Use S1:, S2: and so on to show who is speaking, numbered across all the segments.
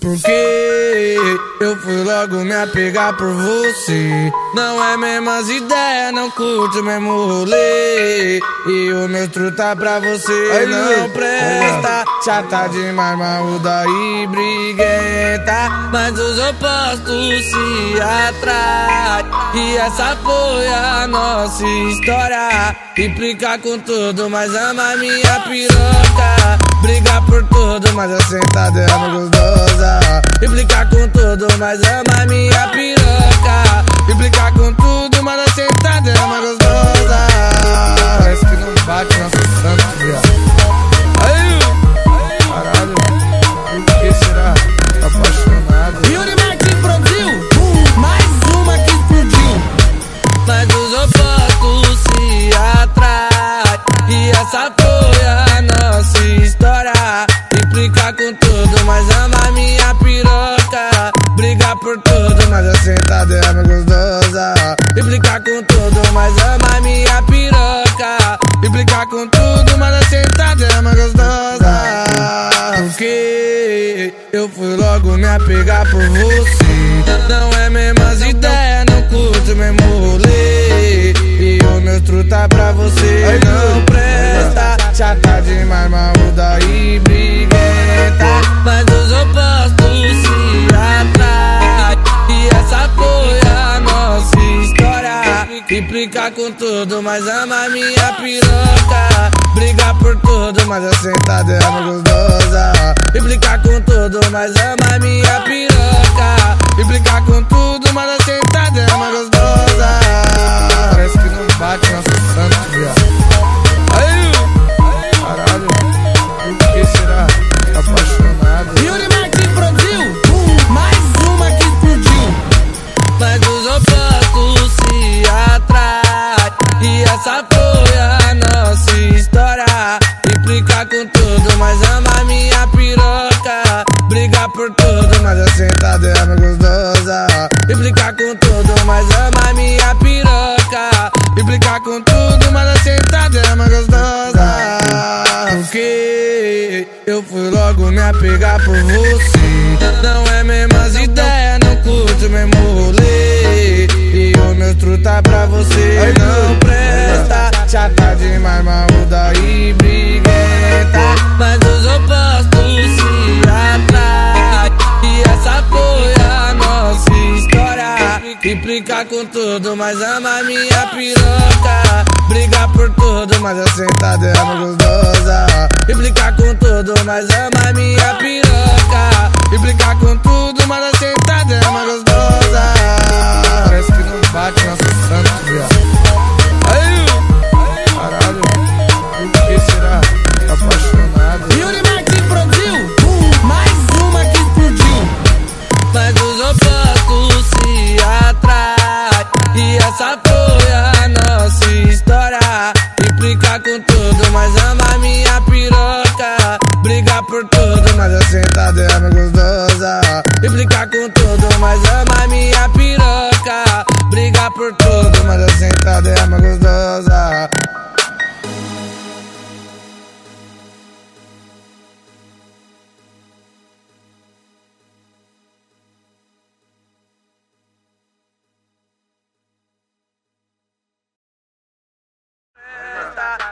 S1: Porque eu fui logo me apegar por você. Não é mesmas ideias, não curto mesmo rolê. E o meu truta tá pra você
S2: Aí,
S1: não presta. Chata demais, maluda e briguenta. Mas os opostos se atraem. E essa foi a nossa história. Implica com tudo, mas ama minha piroca. Briga por tudo, mas a sentada é gostosa. Implica com tudo, mas ama minha piroca. Implica com tudo, mas a sentada é uma gostosa. Porque eu fui logo me apegar por você. Não é mesmas ideias, Implica com tudo, mas ama minha piroca. Briga por tudo, mas a sentada é gostosa. Implica com tudo, mas ama minha piroca. Implica com sentada é gostosa. Implica com tudo, mas ama minha piroca. Implica com tudo, mas a sentada é uma gostosa. Porque eu fui logo me apegar por você. Não é mesmas ideias, não curto mesmo rolê. E o meu truta pra história. Implica com tudo, mas ama minha piroca. Briga por tudo, mas a é uma gostosa. Implica com tudo, mas ama minha piroca. Implica com tudo, mas a é uma gostosa.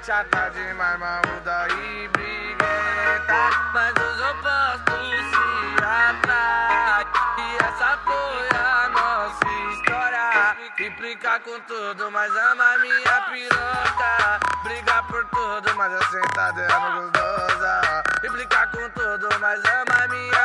S1: Chata demais, maluda e briguenta Mas os opostos se atraem. E essa foi a nossa história. Implica com tudo, mas ama minha piroca Briga por tudo, mas a é uma gostosa. Implica com tudo, mas ama minha